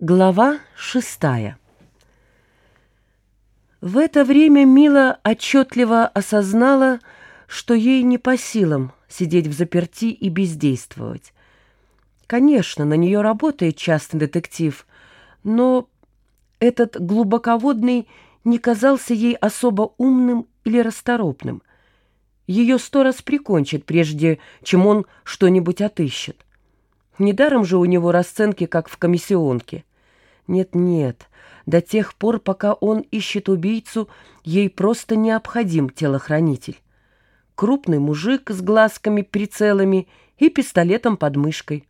Глава шестая В это время Мила отчетливо осознала, что ей не по силам сидеть в заперти и бездействовать. Конечно, на нее работает частный детектив, но этот глубоководный не казался ей особо умным или расторопным. Ее сто раз прикончит, прежде чем он что-нибудь отыщет. Недаром же у него расценки, как в комиссионке. Нет-нет, до тех пор, пока он ищет убийцу, ей просто необходим телохранитель. Крупный мужик с глазками-прицелами и пистолетом под мышкой.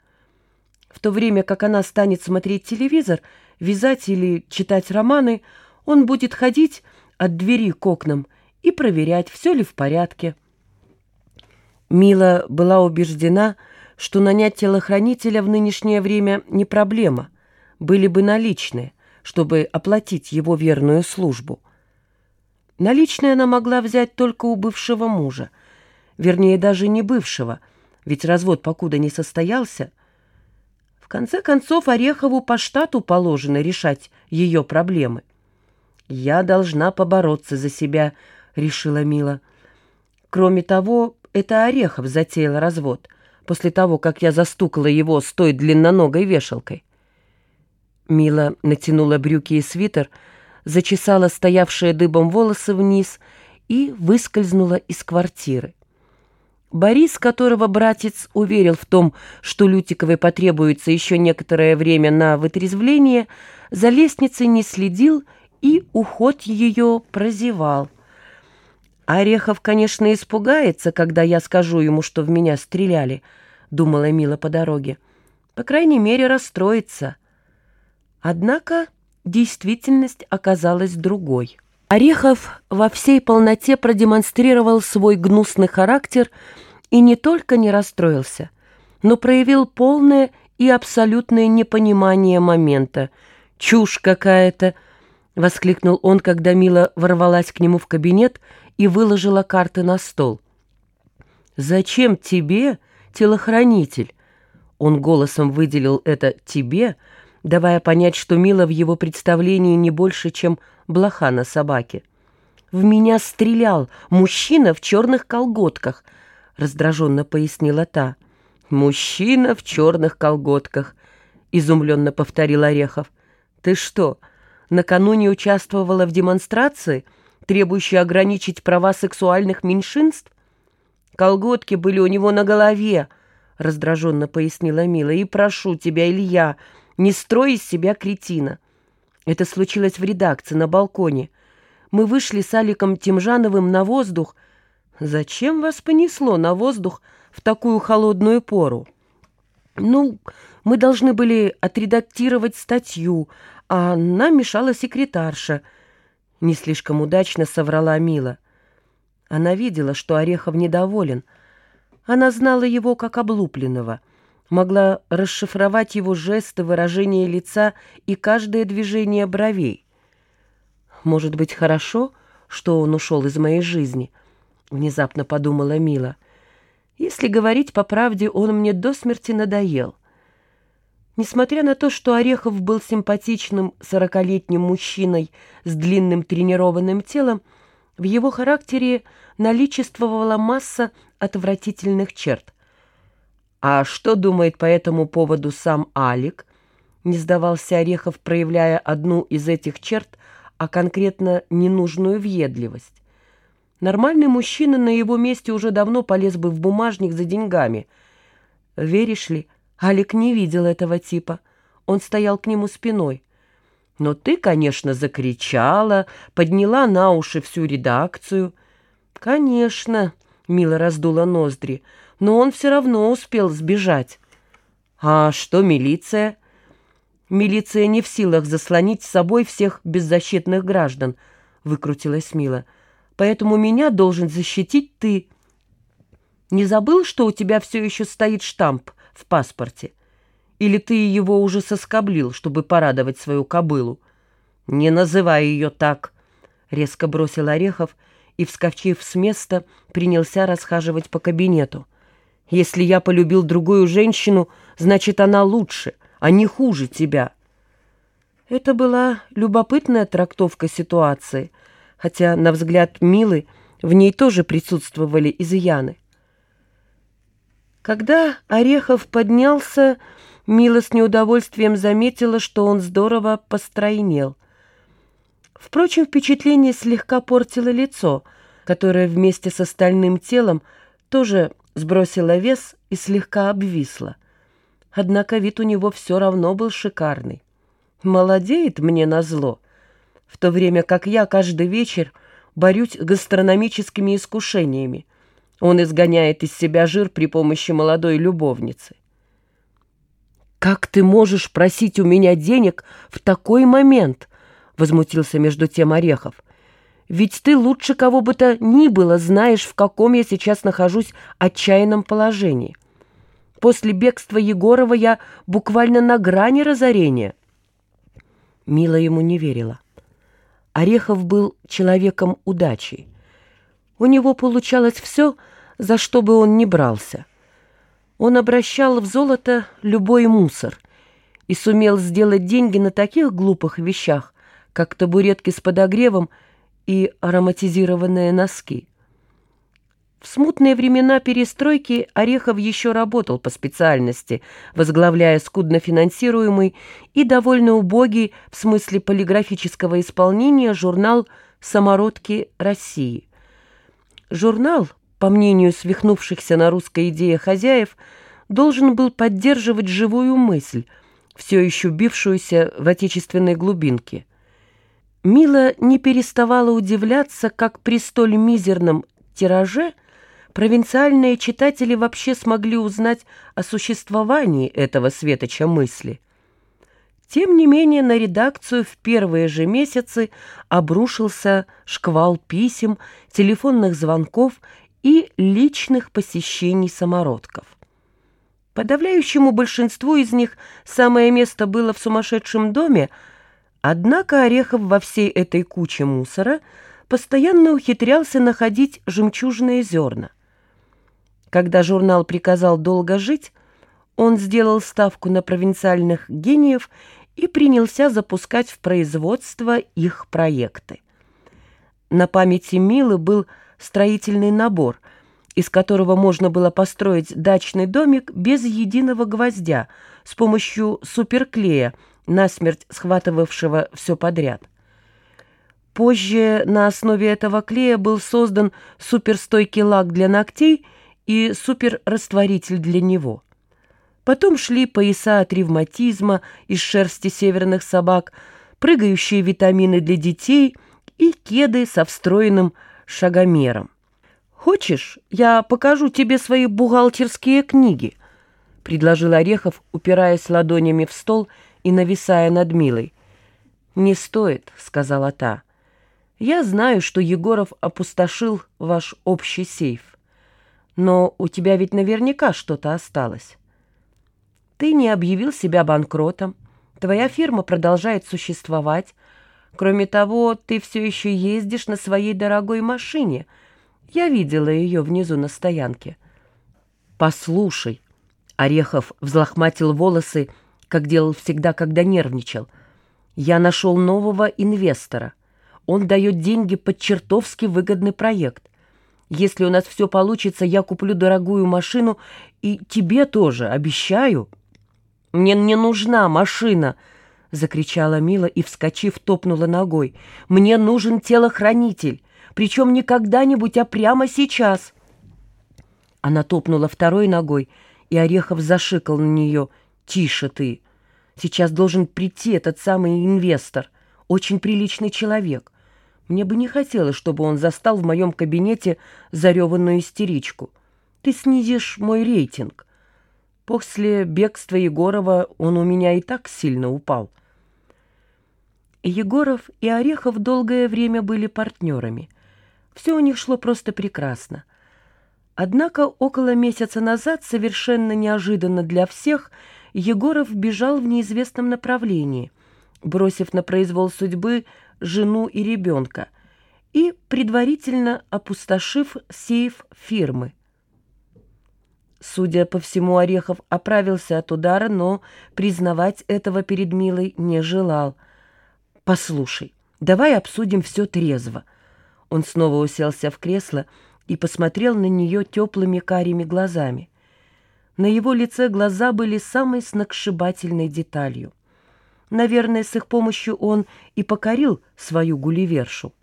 В то время как она станет смотреть телевизор, вязать или читать романы, он будет ходить от двери к окнам и проверять, все ли в порядке. Мила была убеждена, что нанять телохранителя в нынешнее время не проблема – были бы наличные, чтобы оплатить его верную службу. Наличные она могла взять только у бывшего мужа, вернее, даже не бывшего, ведь развод покуда не состоялся. В конце концов, Орехову по штату положено решать ее проблемы. «Я должна побороться за себя», — решила Мила. «Кроме того, это Орехов затеял развод, после того, как я застукала его с той длинноногой вешалкой. Мила натянула брюки и свитер, зачесала стоявшие дыбом волосы вниз и выскользнула из квартиры. Борис, которого братец уверил в том, что Лютиковой потребуется еще некоторое время на вытрезвление, за лестницей не следил и уход ее прозевал. «Орехов, конечно, испугается, когда я скажу ему, что в меня стреляли», — думала Мила по дороге. «По крайней мере, расстроится». Однако действительность оказалась другой. Орехов во всей полноте продемонстрировал свой гнусный характер и не только не расстроился, но проявил полное и абсолютное непонимание момента. «Чушь какая-то!» — воскликнул он, когда Мила ворвалась к нему в кабинет и выложила карты на стол. «Зачем тебе, телохранитель?» Он голосом выделил это «тебе», давая понять, что Мила в его представлении не больше, чем блоха на собаке. «В меня стрелял мужчина в черных колготках», — раздраженно пояснила та. «Мужчина в черных колготках», — изумленно повторил Орехов. «Ты что, накануне участвовала в демонстрации, требующей ограничить права сексуальных меньшинств? Колготки были у него на голове», — раздраженно пояснила Мила. «И прошу тебя, Илья, не строй из себя кретина. Это случилось в редакции, на балконе. Мы вышли с Аликом Тимжановым на воздух. Зачем вас понесло на воздух в такую холодную пору? Ну, мы должны были отредактировать статью, а нам мешала секретарша. Не слишком удачно соврала Мила. Она видела, что Орехов недоволен. Она знала его как облупленного — могла расшифровать его жесты, выражение лица и каждое движение бровей. «Может быть, хорошо, что он ушел из моей жизни?» — внезапно подумала Мила. «Если говорить по правде, он мне до смерти надоел». Несмотря на то, что Орехов был симпатичным сорокалетним мужчиной с длинным тренированным телом, в его характере наличествовала масса отвратительных черт. «А что думает по этому поводу сам Алик?» Не сдавался Орехов, проявляя одну из этих черт, а конкретно ненужную въедливость. Нормальный мужчина на его месте уже давно полез бы в бумажник за деньгами. Веришь ли, Алик не видел этого типа. Он стоял к нему спиной. Но ты, конечно, закричала, подняла на уши всю редакцию. Конечно, мило раздула ноздри, — но он все равно успел сбежать. А что милиция? Милиция не в силах заслонить с собой всех беззащитных граждан, выкрутилась Мила. Поэтому меня должен защитить ты. Не забыл, что у тебя все еще стоит штамп в паспорте? Или ты его уже соскоблил, чтобы порадовать свою кобылу? Не называй ее так, резко бросил Орехов и, вскочив с места, принялся расхаживать по кабинету. Если я полюбил другую женщину, значит, она лучше, а не хуже тебя. Это была любопытная трактовка ситуации, хотя, на взгляд Милы, в ней тоже присутствовали изъяны. Когда Орехов поднялся, Мила с неудовольствием заметила, что он здорово постройнел. Впрочем, впечатление слегка портило лицо, которое вместе с остальным телом тоже сбросило вес и слегка обвисло. Однако вид у него все равно был шикарный. Молодеет мне назло, в то время как я каждый вечер борюсь гастрономическими искушениями. Он изгоняет из себя жир при помощи молодой любовницы. «Как ты можешь просить у меня денег в такой момент?» — возмутился между тем Орехов. «Ведь ты лучше кого бы то ни было знаешь, в каком я сейчас нахожусь отчаянном положении. После бегства Егорова я буквально на грани разорения». Мила ему не верила. Орехов был человеком удачи. У него получалось все, за что бы он ни брался. Он обращал в золото любой мусор и сумел сделать деньги на таких глупых вещах, как табуретки с подогревом и ароматизированные носки. В смутные времена перестройки Орехов еще работал по специальности, возглавляя скудно финансируемый и довольно убогий в смысле полиграфического исполнения журнал «Самородки России». Журнал, по мнению свихнувшихся на русской идее хозяев, должен был поддерживать живую мысль, все еще бившуюся в отечественной глубинке. Мила не переставала удивляться, как при столь мизерном тираже – провинциальные читатели вообще смогли узнать о существовании этого светоча мысли. Тем не менее, на редакцию в первые же месяцы обрушился шквал писем, телефонных звонков и личных посещений самородков. Подавляющему большинству из них самое место было в сумасшедшем доме, однако Орехов во всей этой куче мусора постоянно ухитрялся находить жемчужные зерна. Когда журнал приказал долго жить, он сделал ставку на провинциальных гениев и принялся запускать в производство их проекты. На памяти Милы был строительный набор, из которого можно было построить дачный домик без единого гвоздя с помощью суперклея, насмерть схватывавшего все подряд. Позже на основе этого клея был создан суперстойкий лак для ногтей – и суперрастворитель для него. Потом шли пояса от ревматизма из шерсти северных собак, прыгающие витамины для детей и кеды со встроенным шагомером. «Хочешь, я покажу тебе свои бухгалтерские книги?» — предложил Орехов, упираясь ладонями в стол и нависая над Милой. «Не стоит», — сказала та. «Я знаю, что Егоров опустошил ваш общий сейф. Но у тебя ведь наверняка что-то осталось. Ты не объявил себя банкротом, твоя фирма продолжает существовать. Кроме того, ты все еще ездишь на своей дорогой машине. Я видела ее внизу на стоянке. Послушай, Орехов взлохматил волосы, как делал всегда, когда нервничал. Я нашел нового инвестора. Он дает деньги под чертовски выгодный проект. Если у нас все получится, я куплю дорогую машину и тебе тоже, обещаю». «Мне не нужна машина!» — закричала Мила и, вскочив, топнула ногой. «Мне нужен телохранитель, причем не когда-нибудь, а прямо сейчас!» Она топнула второй ногой, и Орехов зашикал на нее. «Тише ты! Сейчас должен прийти этот самый инвестор, очень приличный человек. Мне бы не хотелось, чтобы он застал в моем кабинете зареванную истеричку. Ты снизишь мой рейтинг. После бегства Егорова он у меня и так сильно упал. Егоров и Орехов долгое время были партнерами. Все у них шло просто прекрасно. Однако около месяца назад, совершенно неожиданно для всех, Егоров бежал в неизвестном направлении, бросив на произвол судьбы жену и ребенка и предварительно опустошив сейф фирмы. Судя по всему, Орехов оправился от удара, но признавать этого перед Милой не желал – «Послушай, давай обсудим все трезво». Он снова уселся в кресло и посмотрел на нее теплыми карими глазами. На его лице глаза были самой сногсшибательной деталью. Наверное, с их помощью он и покорил свою гулливершу.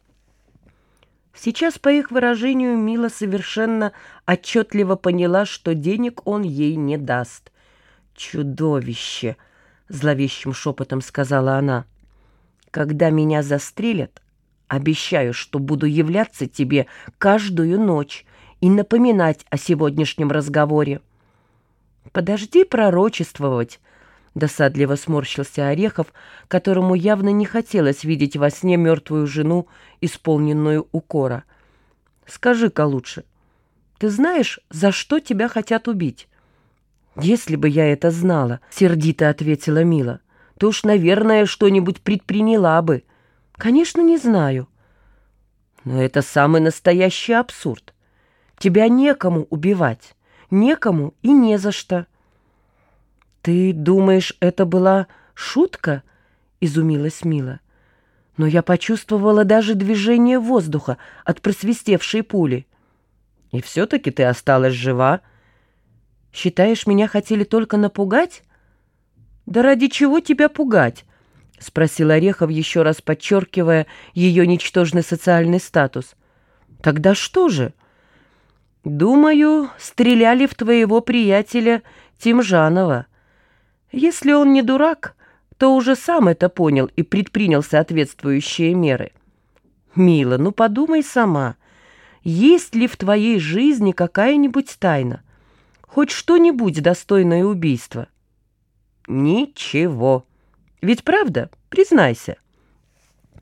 Сейчас, по их выражению, Мила совершенно отчетливо поняла, что денег он ей не даст. «Чудовище!» — зловещим шепотом сказала она. «Когда меня застрелят, обещаю, что буду являться тебе каждую ночь и напоминать о сегодняшнем разговоре». «Подожди пророчествовать», — досадливо сморщился Орехов, которому явно не хотелось видеть во сне мертвую жену, исполненную укора. «Скажи-ка лучше, ты знаешь, за что тебя хотят убить?» «Если бы я это знала», — сердито ответила Мила, — «то уж, наверное, что-нибудь предприняла бы». «Конечно, не знаю». «Но это самый настоящий абсурд. Тебя некому убивать, некому и не за что». «Ты думаешь, это была шутка?» — изумилась Мила. «Но я почувствовала даже движение воздуха от просвистевшей пули». «И все-таки ты осталась жива», — Считаешь, меня хотели только напугать? Да ради чего тебя пугать? — спросил Орехов, еще раз подчеркивая ее ничтожный социальный статус. «Тогда что же?» «Думаю, стреляли в твоего приятеля Тимжанова. Если он не дурак, то уже сам это понял и предпринял соответствующие меры. Мила, ну подумай сама, есть ли в твоей жизни какая-нибудь тайна? Хоть что-нибудь достойное убийства? Ничего. Ведь правда? Признайся.